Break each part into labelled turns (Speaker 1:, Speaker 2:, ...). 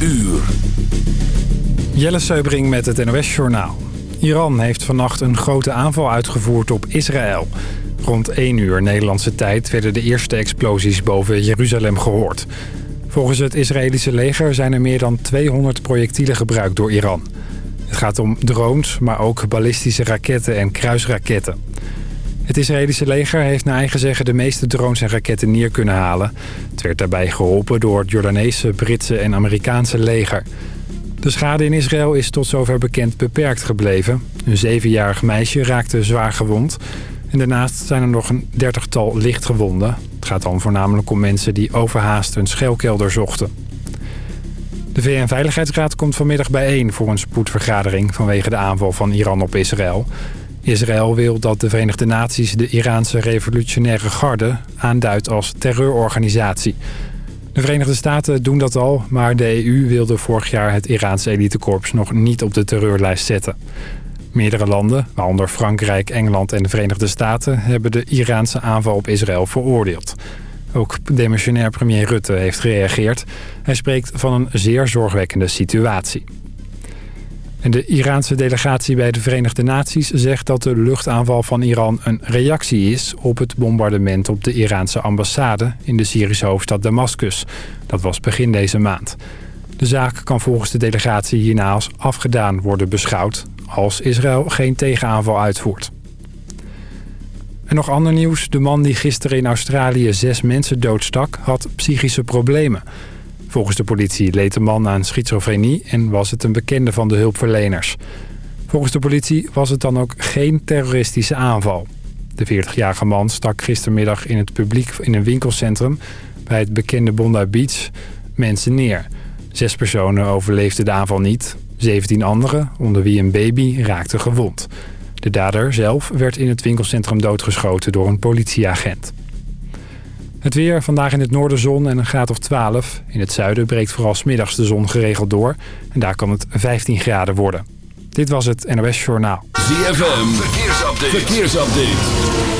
Speaker 1: uur.
Speaker 2: Jelle Seubring met het NOS Journaal. Iran heeft vannacht een grote aanval uitgevoerd op Israël. Rond 1 uur Nederlandse tijd werden de eerste explosies boven Jeruzalem gehoord. Volgens het Israëlische leger zijn er meer dan 200 projectielen gebruikt door Iran. Het gaat om drones, maar ook ballistische raketten en kruisraketten. Het Israëlische leger heeft naar eigen zeggen de meeste drones en raketten neer kunnen halen. Het werd daarbij geholpen door het Jordaanese, Britse en Amerikaanse leger. De schade in Israël is tot zover bekend beperkt gebleven. Een zevenjarig meisje raakte zwaar gewond. En daarnaast zijn er nog een dertigtal lichtgewonden. Het gaat dan voornamelijk om mensen die overhaast een schuilkelder zochten. De VN-veiligheidsraad komt vanmiddag bijeen voor een spoedvergadering... vanwege de aanval van Iran op Israël. Israël wil dat de Verenigde Naties de Iraanse revolutionaire garde aanduidt als terreurorganisatie. De Verenigde Staten doen dat al, maar de EU wilde vorig jaar het Iraanse elitekorps nog niet op de terreurlijst zetten. Meerdere landen, waaronder Frankrijk, Engeland en de Verenigde Staten... hebben de Iraanse aanval op Israël veroordeeld. Ook demissionair premier Rutte heeft gereageerd. Hij spreekt van een zeer zorgwekkende situatie. En de Iraanse delegatie bij de Verenigde Naties zegt dat de luchtaanval van Iran een reactie is op het bombardement op de Iraanse ambassade in de Syrische hoofdstad Damascus. Dat was begin deze maand. De zaak kan volgens de delegatie hierna als afgedaan worden beschouwd als Israël geen tegenaanval uitvoert. En nog ander nieuws. De man die gisteren in Australië zes mensen doodstak had psychische problemen. Volgens de politie leed de man aan schizofrenie en was het een bekende van de hulpverleners. Volgens de politie was het dan ook geen terroristische aanval. De 40-jarige man stak gistermiddag in het publiek in een winkelcentrum... bij het bekende Bondi Beach mensen neer. Zes personen overleefden de aanval niet. 17 anderen, onder wie een baby, raakten gewond. De dader zelf werd in het winkelcentrum doodgeschoten door een politieagent. Het weer, vandaag in het noorden zon en een graad of 12. In het zuiden breekt vooral smiddags de zon geregeld door. En daar kan het 15 graden worden. Dit was het NOS Journaal.
Speaker 1: ZFM, verkeersupdate. verkeersupdate.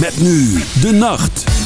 Speaker 1: Met nu de nacht.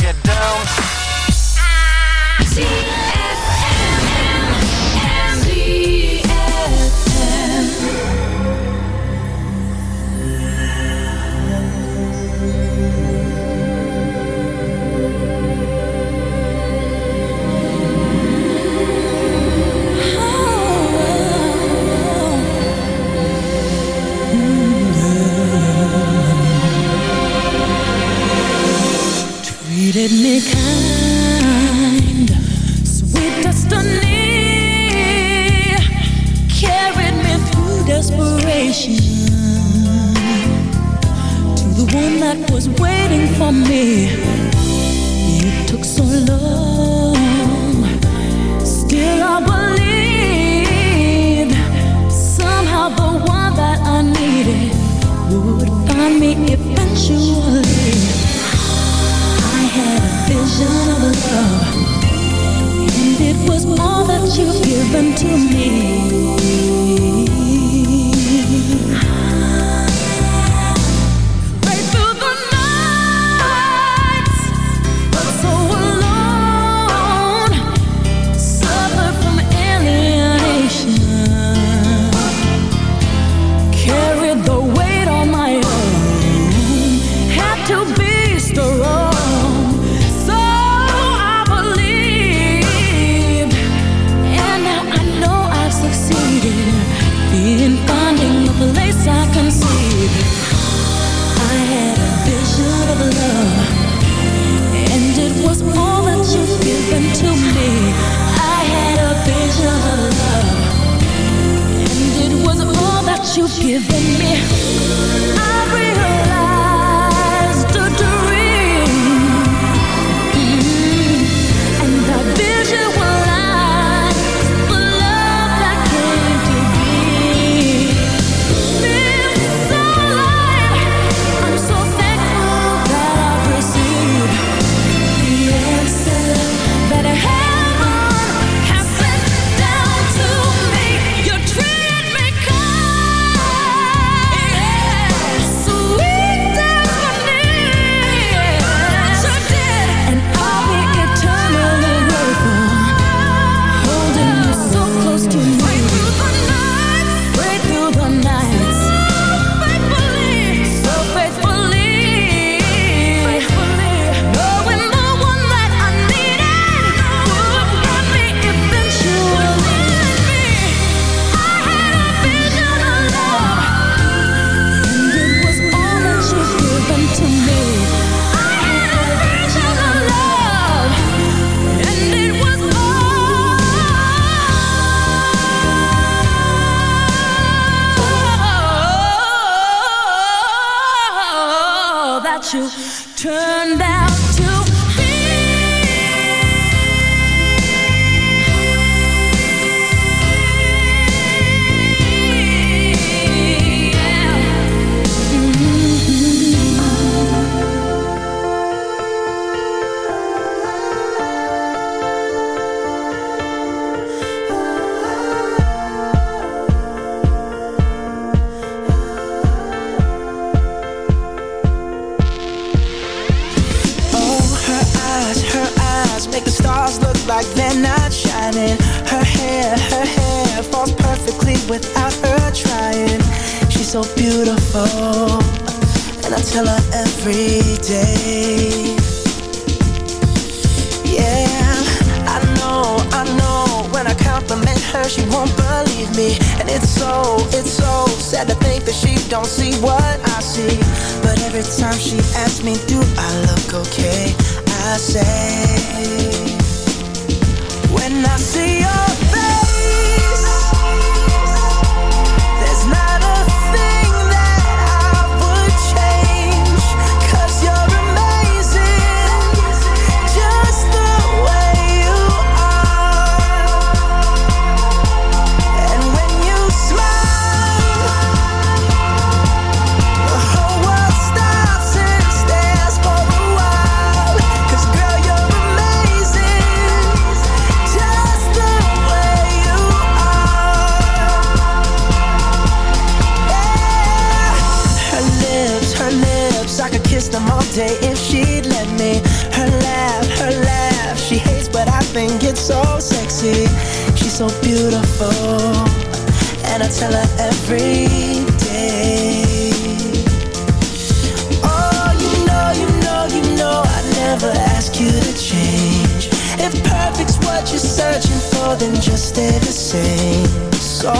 Speaker 3: what you're searching for,
Speaker 4: then just stay the same. So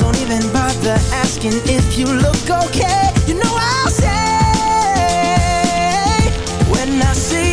Speaker 4: don't even bother asking if you look okay. You know I'll say
Speaker 5: when I
Speaker 4: see.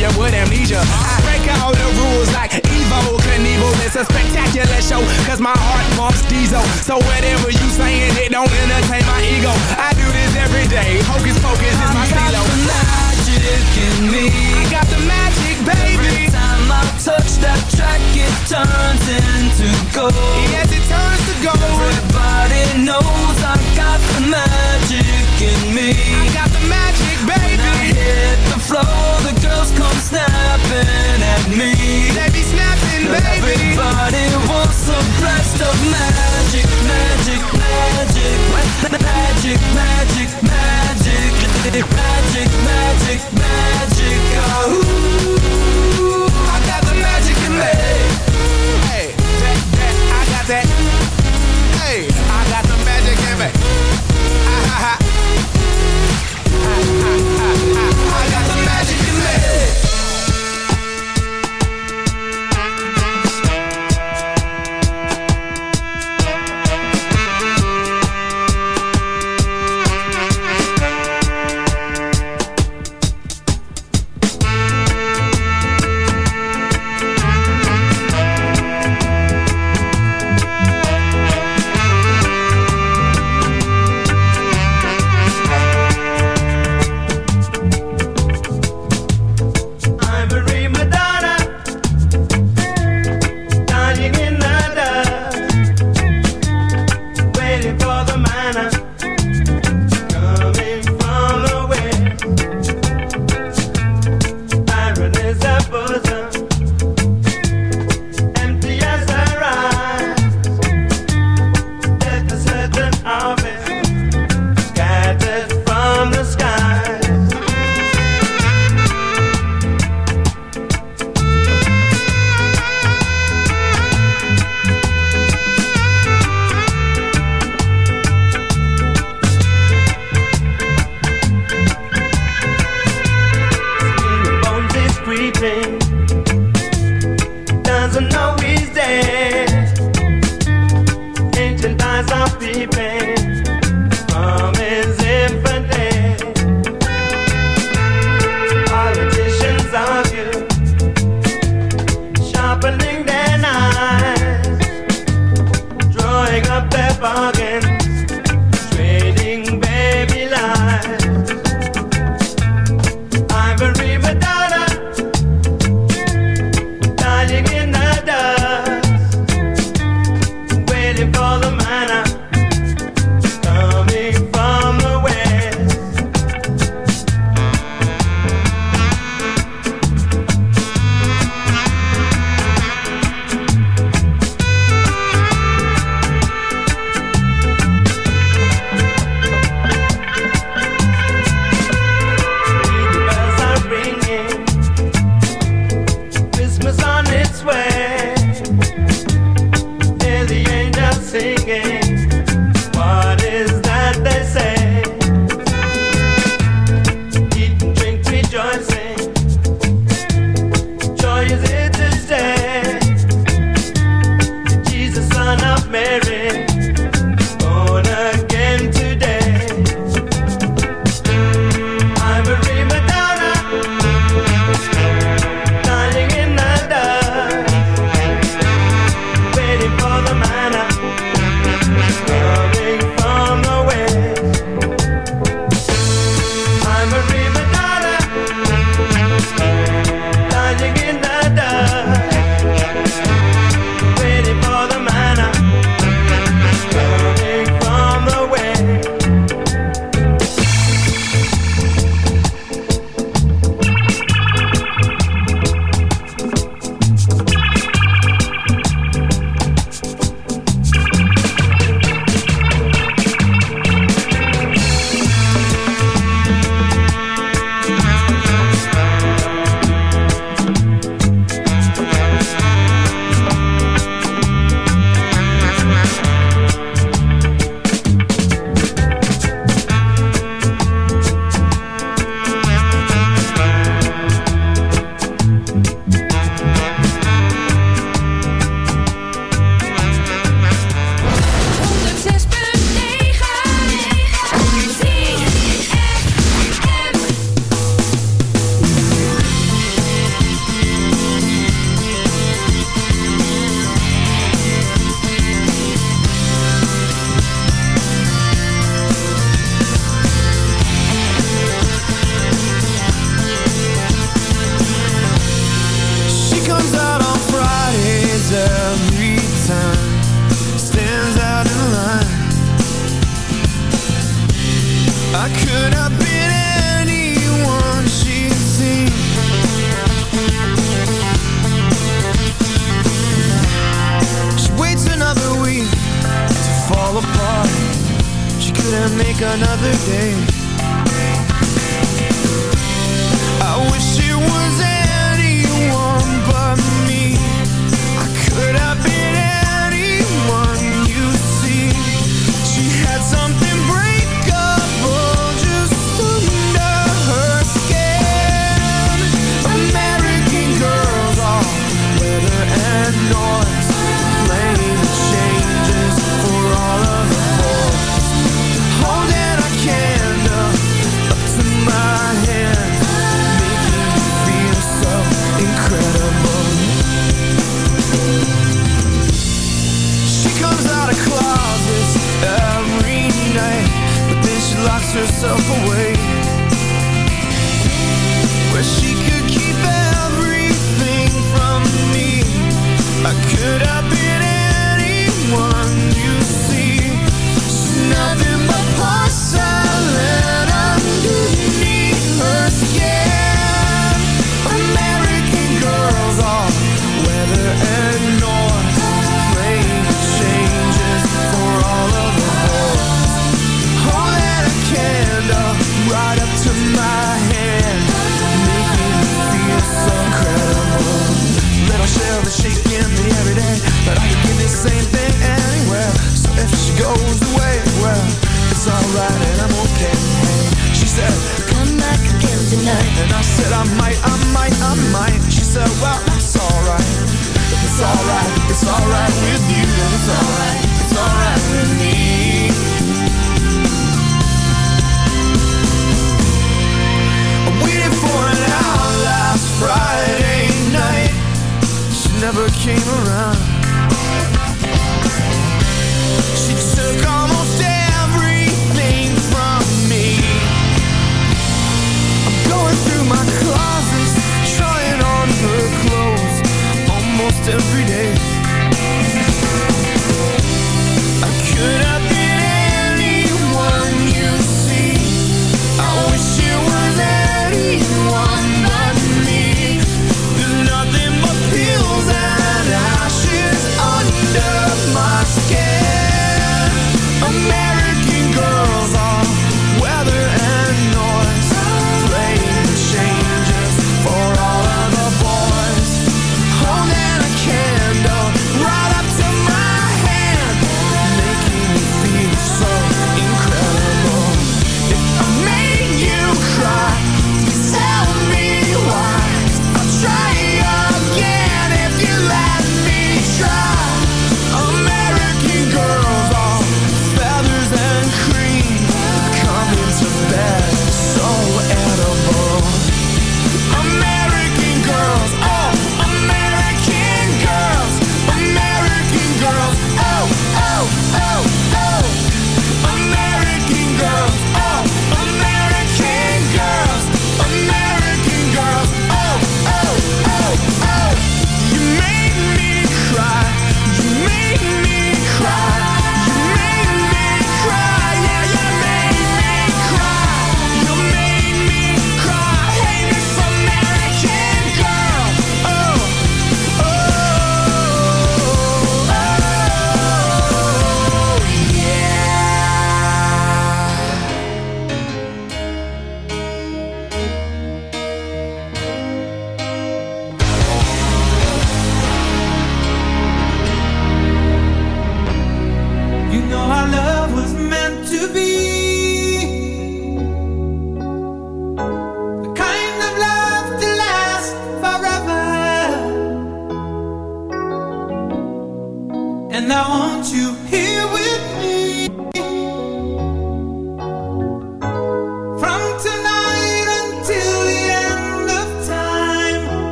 Speaker 4: leave with amnesia. I break all the rules like Evel Knievel. It's a spectacular show, cause my heart pumps diesel. So whatever you saying, it don't entertain my ego. I do this every day. Hocus pocus is my stilo.
Speaker 5: Magic in me.
Speaker 4: I got the magic, baby.
Speaker 5: Every time I touch that track, it turns into gold.
Speaker 4: Yes, it turns to gold.
Speaker 5: Everybody knows I got the magic in me.
Speaker 4: I got the magic, baby
Speaker 5: hit the floor, the girls come snapping at me.
Speaker 4: They be snapping, baby.
Speaker 5: Everybody wants a blast of magic, magic, magic, magic, magic, magic, magic, magic, magic. I got the magic in me.
Speaker 4: Hey, I got that.
Speaker 6: Hey, I got the magic in me. Ah, ha, ha. I got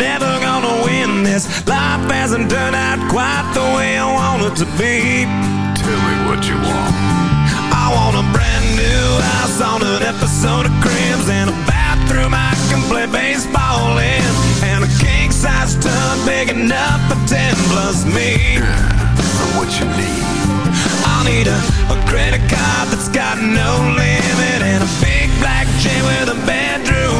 Speaker 6: never
Speaker 7: gonna win this. Life hasn't turned out quite the way I want it to be.
Speaker 8: Tell me what you want.
Speaker 7: I want a brand new house on an episode of Cribs and a bathroom I can play baseball in. And a king size tub big enough for 10 plus me.
Speaker 8: So what you need?
Speaker 7: I'll need a, a credit card that's got no limit and a big black chain with a bedroom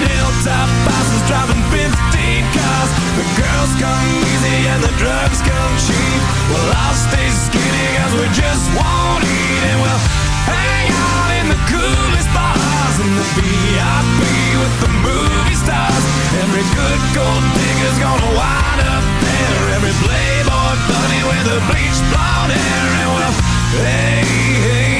Speaker 7: in hilltop houses driving 15 cars. The girls come easy and the drugs come cheap. Well, I'll stay skinny cause we just won't eat and we'll hang out in the coolest bars in the VIP with the movie stars. Every good gold digger's gonna wind up there. Every playboy bunny with a bleached blonde hair. And well, hey, hey,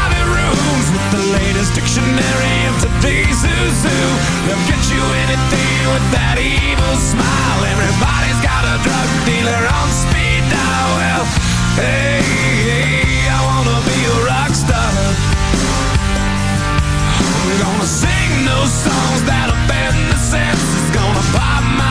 Speaker 7: rooms with the latest dictionary of today's who. They'll get you anything with that evil smile. Everybody's got a drug dealer on speed dial. Well, hey, hey, I wanna be a rock star. I'm gonna sing those songs that offend the senses. Gonna pop my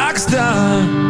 Speaker 7: rock star.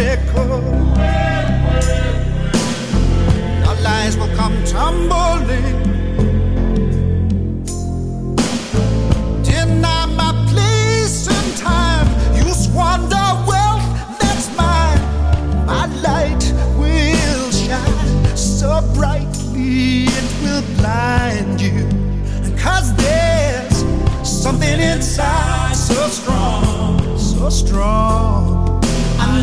Speaker 9: of Jericho. Our lies will come tumbling. Deny my place time. You squander wealth that's mine. My light will shine so brightly it will blind you. Cause there's something inside so strong, so strong.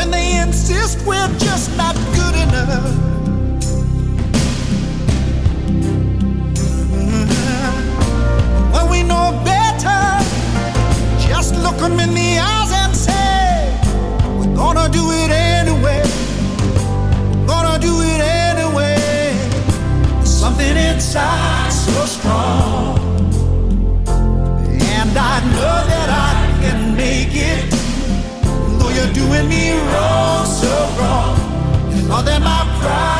Speaker 9: when they insist we're just not good enough. Mm-hmm. When we know better, just look them in the eyes and say, We're gonna do it anyway. We're gonna do it anyway. There's something inside doing me wrong, so wrong. You thought that my pride